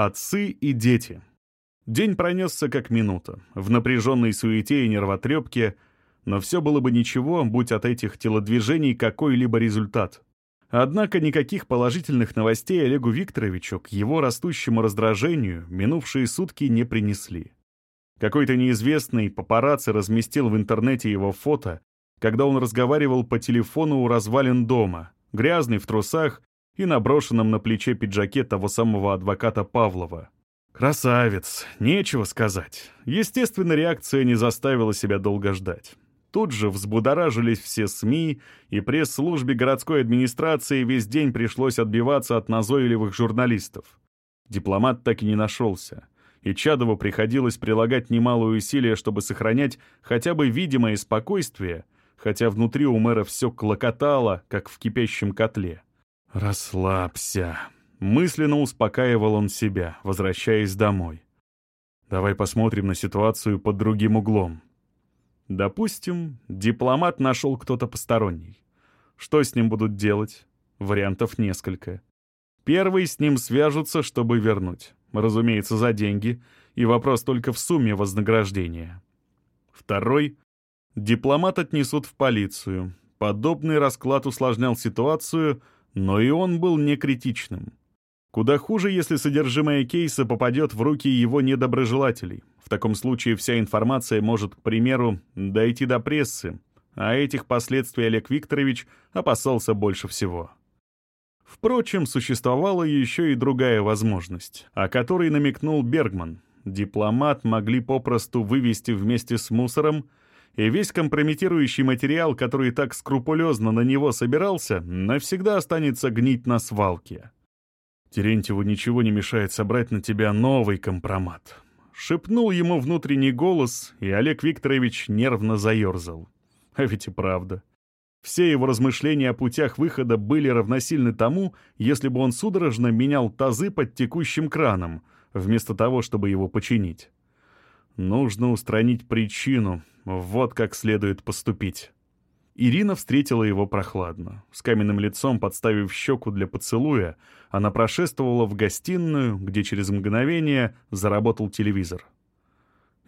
Отцы и дети. День пронесся как минута, в напряженной суете и нервотрепке, но все было бы ничего, будь от этих телодвижений какой-либо результат. Однако никаких положительных новостей Олегу Викторовичу к его растущему раздражению минувшие сутки не принесли. Какой-то неизвестный папарацци разместил в интернете его фото, когда он разговаривал по телефону у развалин дома, грязный в трусах и наброшенном на плече пиджаке того самого адвоката Павлова. Красавец, нечего сказать. Естественно, реакция не заставила себя долго ждать. Тут же взбудоражились все СМИ, и пресс-службе городской администрации весь день пришлось отбиваться от назойливых журналистов. Дипломат так и не нашелся, и Чадову приходилось прилагать немалые усилия, чтобы сохранять хотя бы видимое спокойствие, хотя внутри у мэра все клокотало, как в кипящем котле. «Расслабься», — мысленно успокаивал он себя, возвращаясь домой. «Давай посмотрим на ситуацию под другим углом». Допустим, дипломат нашел кто-то посторонний. Что с ним будут делать? Вариантов несколько. Первый с ним свяжутся, чтобы вернуть. Разумеется, за деньги, и вопрос только в сумме вознаграждения. Второй — дипломат отнесут в полицию. Подобный расклад усложнял ситуацию, но и он был не критичным. Куда хуже, если содержимое кейса попадет в руки его недоброжелателей. В таком случае вся информация может, к примеру, дойти до прессы, а этих последствий Олег Викторович опасался больше всего. Впрочем, существовала еще и другая возможность, о которой намекнул Бергман. Дипломат могли попросту вывести вместе с мусором, и весь компрометирующий материал, который так скрупулезно на него собирался, навсегда останется гнить на свалке. Терентьеву ничего не мешает собрать на тебя новый компромат. Шепнул ему внутренний голос, и Олег Викторович нервно заерзал. А ведь и правда. Все его размышления о путях выхода были равносильны тому, если бы он судорожно менял тазы под текущим краном, вместо того, чтобы его починить. Нужно устранить причину, вот как следует поступить. Ирина встретила его прохладно. С каменным лицом, подставив щеку для поцелуя, она прошествовала в гостиную, где через мгновение заработал телевизор.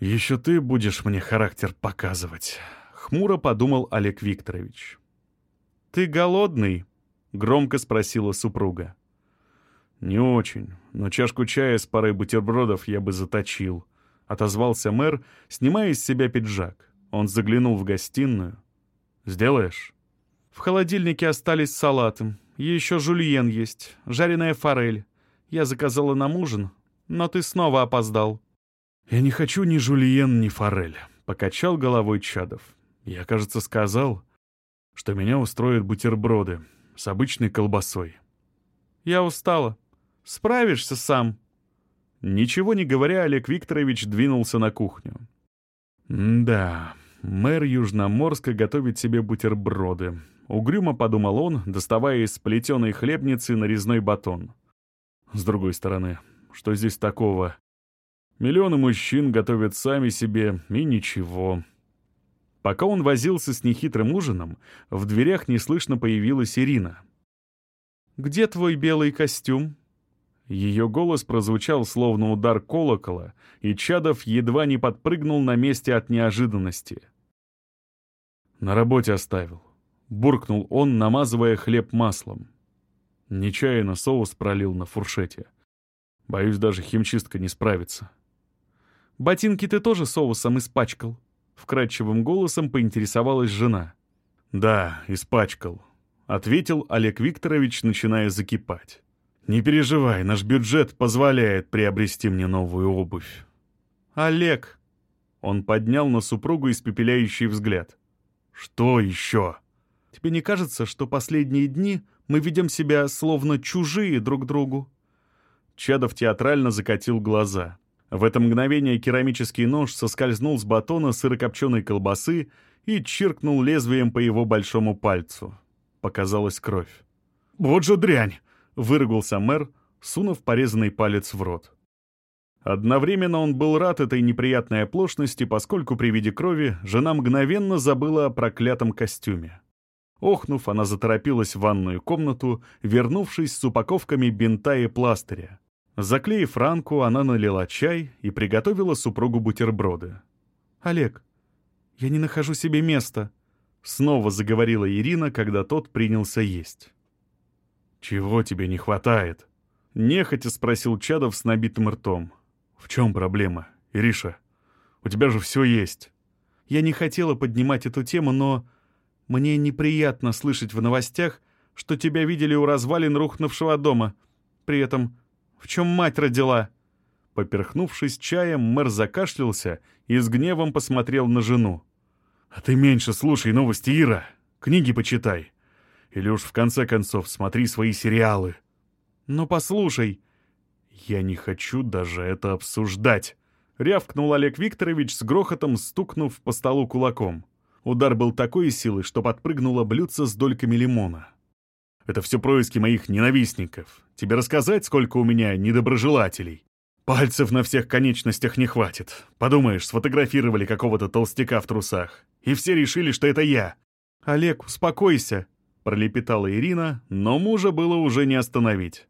«Еще ты будешь мне характер показывать», — хмуро подумал Олег Викторович. «Ты голодный?» — громко спросила супруга. «Не очень, но чашку чая с парой бутербродов я бы заточил», — отозвался мэр, снимая из себя пиджак. Он заглянул в гостиную — Сделаешь?» «В холодильнике остались салаты. Еще жульен есть, жареная форель. Я заказала нам ужин, но ты снова опоздал». «Я не хочу ни жульен, ни форель», — покачал головой Чадов. «Я, кажется, сказал, что меня устроят бутерброды с обычной колбасой». «Я устала. Справишься сам». Ничего не говоря, Олег Викторович двинулся на кухню. «Да, Мэр Южноморска готовит себе бутерброды. Угрюмо подумал он, доставая из сплетенной хлебницы нарезной батон. С другой стороны, что здесь такого? Миллионы мужчин готовят сами себе, и ничего. Пока он возился с нехитрым ужином, в дверях неслышно появилась Ирина. «Где твой белый костюм?» Ее голос прозвучал словно удар колокола, и Чадов едва не подпрыгнул на месте от неожиданности. «На работе оставил», — буркнул он, намазывая хлеб маслом. Нечаянно соус пролил на фуршете. Боюсь, даже химчистка не справится. «Ботинки ты тоже соусом испачкал?» — вкрадчивым голосом поинтересовалась жена. «Да, испачкал», — ответил Олег Викторович, начиная закипать. «Не переживай, наш бюджет позволяет приобрести мне новую обувь». «Олег!» Он поднял на супругу испепеляющий взгляд. «Что еще?» «Тебе не кажется, что последние дни мы ведем себя словно чужие друг другу?» Чадов театрально закатил глаза. В это мгновение керамический нож соскользнул с батона сырокопченой колбасы и чиркнул лезвием по его большому пальцу. Показалась кровь. «Вот же дрянь!» — выругался мэр, сунув порезанный палец в рот. Одновременно он был рад этой неприятной оплошности, поскольку при виде крови жена мгновенно забыла о проклятом костюме. Охнув, она заторопилась в ванную комнату, вернувшись с упаковками бинта и пластыря. Заклеив ранку, она налила чай и приготовила супругу бутерброды. «Олег, я не нахожу себе места», — снова заговорила Ирина, когда тот принялся есть. «Чего тебе не хватает?» — нехотя спросил Чадов с набитым ртом. «В чем проблема, Ириша? У тебя же все есть». Я не хотела поднимать эту тему, но мне неприятно слышать в новостях, что тебя видели у развалин рухнувшего дома. При этом в чем мать родила?» Поперхнувшись чаем, мэр закашлялся и с гневом посмотрел на жену. «А ты меньше слушай новости, Ира. Книги почитай. Или уж в конце концов смотри свои сериалы». «Ну послушай». «Я не хочу даже это обсуждать», — рявкнул Олег Викторович с грохотом, стукнув по столу кулаком. Удар был такой силы, что подпрыгнуло блюдце с дольками лимона. Это все происки моих ненавистников. Тебе рассказать, сколько у меня недоброжелателей? Пальцев на всех конечностях не хватит. Подумаешь, сфотографировали какого-то толстяка в трусах. И все решили, что это я. «Олег, успокойся», — пролепетала Ирина, но мужа было уже не остановить.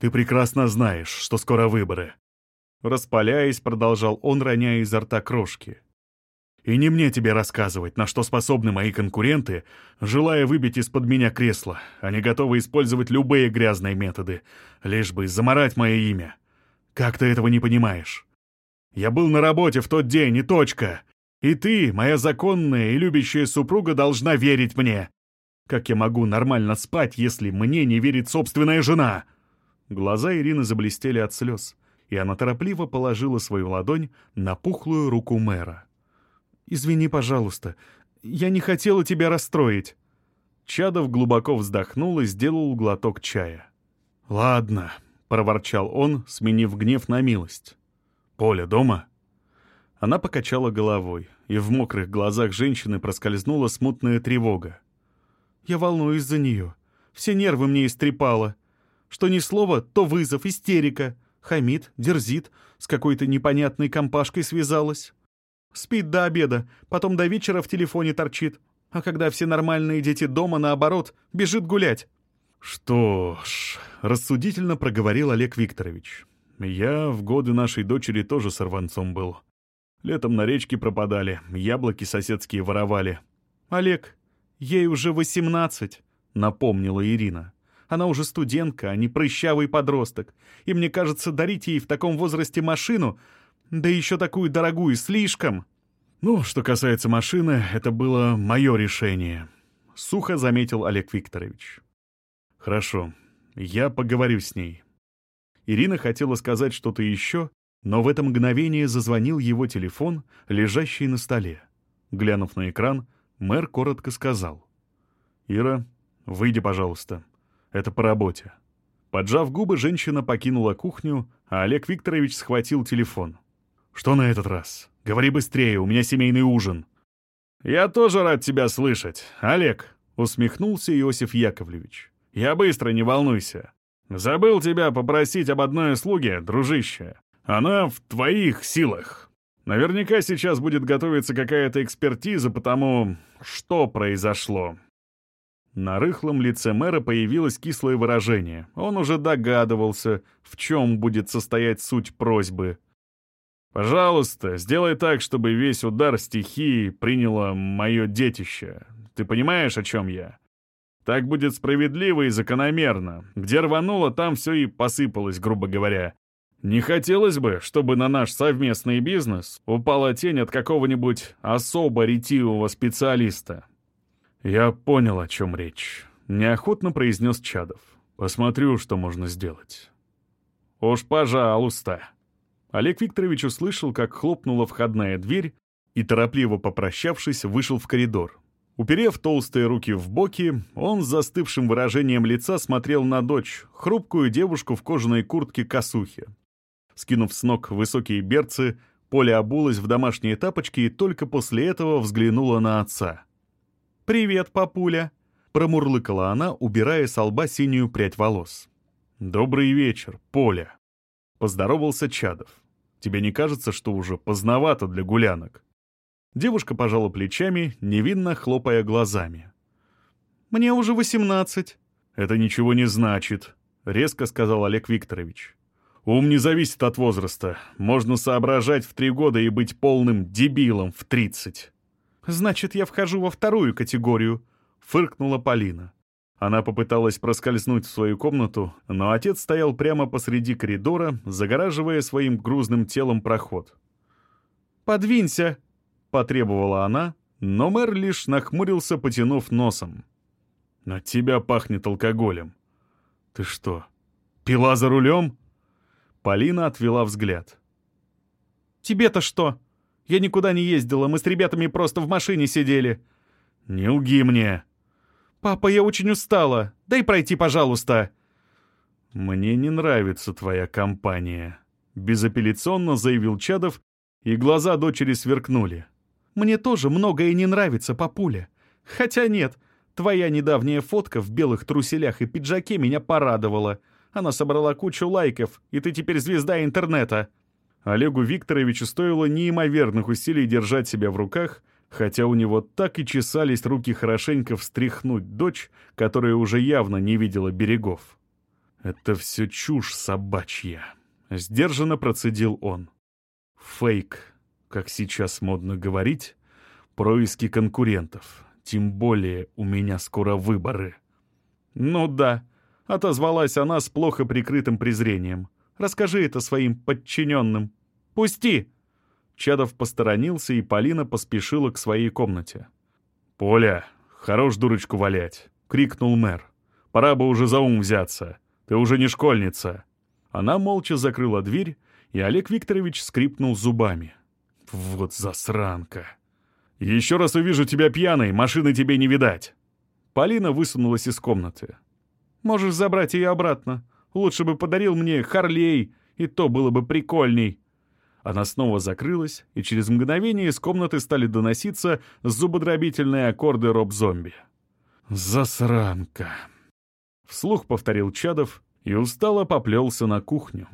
«Ты прекрасно знаешь, что скоро выборы». Распаляясь, продолжал он, роняя изо рта крошки. И не мне тебе рассказывать, на что способны мои конкуренты, желая выбить из-под меня кресло. Они готовы использовать любые грязные методы, лишь бы заморать мое имя. Как ты этого не понимаешь? Я был на работе в тот день, и точка. И ты, моя законная и любящая супруга, должна верить мне. Как я могу нормально спать, если мне не верит собственная жена?» Глаза Ирины заблестели от слез, и она торопливо положила свою ладонь на пухлую руку мэра. «Извини, пожалуйста. Я не хотела тебя расстроить». Чадов глубоко вздохнул и сделал глоток чая. «Ладно», — проворчал он, сменив гнев на милость. «Поля дома?» Она покачала головой, и в мокрых глазах женщины проскользнула смутная тревога. «Я волнуюсь за нее. Все нервы мне истрепало. Что ни слова, то вызов, истерика. Хамит, дерзит, с какой-то непонятной компашкой связалась. Спит до обеда, потом до вечера в телефоне торчит. А когда все нормальные дети дома, наоборот, бежит гулять. «Что ж», — рассудительно проговорил Олег Викторович. «Я в годы нашей дочери тоже сорванцом был. Летом на речке пропадали, яблоки соседские воровали». «Олег, ей уже восемнадцать», — напомнила Ирина. «Она уже студентка, а не прыщавый подросток. И мне кажется, дарить ей в таком возрасте машину да еще такую дорогую, слишком. Ну, что касается машины, это было мое решение. Сухо заметил Олег Викторович. Хорошо, я поговорю с ней. Ирина хотела сказать что-то еще, но в это мгновение зазвонил его телефон, лежащий на столе. Глянув на экран, мэр коротко сказал. «Ира, выйди, пожалуйста. Это по работе». Поджав губы, женщина покинула кухню, а Олег Викторович схватил телефон. «Что на этот раз? Говори быстрее, у меня семейный ужин». «Я тоже рад тебя слышать, Олег», — усмехнулся Иосиф Яковлевич. «Я быстро, не волнуйся. Забыл тебя попросить об одной услуге, дружище. Она в твоих силах. Наверняка сейчас будет готовиться какая-то экспертиза по тому, что произошло». На рыхлом лице мэра появилось кислое выражение. Он уже догадывался, в чем будет состоять суть просьбы — Пожалуйста, сделай так, чтобы весь удар стихии приняло мое детище. Ты понимаешь, о чем я? Так будет справедливо и закономерно. Где рвануло, там все и посыпалось, грубо говоря. Не хотелось бы, чтобы на наш совместный бизнес упала тень от какого-нибудь особо ретивого специалиста. Я понял, о чем речь. Неохотно произнес Чадов. Посмотрю, что можно сделать. Уж пожалуйста. Олег Викторович услышал, как хлопнула входная дверь и, торопливо попрощавшись, вышел в коридор. Уперев толстые руки в боки, он с застывшим выражением лица смотрел на дочь, хрупкую девушку в кожаной куртке-косухе. Скинув с ног высокие берцы, Поля обулась в домашние тапочки и только после этого взглянула на отца. «Привет, папуля!» — промурлыкала она, убирая с лба синюю прядь волос. «Добрый вечер, Поля!» — поздоровался Чадов. Тебе не кажется, что уже поздновато для гулянок?» Девушка пожала плечами, невинно хлопая глазами. «Мне уже восемнадцать». «Это ничего не значит», — резко сказал Олег Викторович. Ум не зависит от возраста. Можно соображать в три года и быть полным дебилом в тридцать. «Значит, я вхожу во вторую категорию», — фыркнула Полина. Она попыталась проскользнуть в свою комнату, но отец стоял прямо посреди коридора, загораживая своим грузным телом проход. «Подвинься!» — потребовала она, но мэр лишь нахмурился, потянув носом. «От тебя пахнет алкоголем. Ты что, пила за рулем?» Полина отвела взгляд. «Тебе-то что? Я никуда не ездила, мы с ребятами просто в машине сидели». «Не лги мне!» «Папа, я очень устала. Дай пройти, пожалуйста». «Мне не нравится твоя компания», — безапелляционно заявил Чадов, и глаза дочери сверкнули. «Мне тоже многое не нравится, папуля. Хотя нет, твоя недавняя фотка в белых труселях и пиджаке меня порадовала. Она собрала кучу лайков, и ты теперь звезда интернета». Олегу Викторовичу стоило неимоверных усилий держать себя в руках, хотя у него так и чесались руки хорошенько встряхнуть дочь, которая уже явно не видела берегов. «Это все чушь собачья», — сдержанно процедил он. «Фейк, как сейчас модно говорить, происки конкурентов, тем более у меня скоро выборы». «Ну да», — отозвалась она с плохо прикрытым презрением. «Расскажи это своим подчиненным. Пусти!» Чадов посторонился, и Полина поспешила к своей комнате. «Поля, хорош дурочку валять!» — крикнул мэр. «Пора бы уже за ум взяться. Ты уже не школьница!» Она молча закрыла дверь, и Олег Викторович скрипнул зубами. «Вот засранка! Еще раз увижу тебя пьяной, машины тебе не видать!» Полина высунулась из комнаты. «Можешь забрать ее обратно. Лучше бы подарил мне Харлей, и то было бы прикольней!» Она снова закрылась, и через мгновение из комнаты стали доноситься зубодробительные аккорды роб-зомби. «Засранка!» Вслух повторил Чадов и устало поплелся на кухню.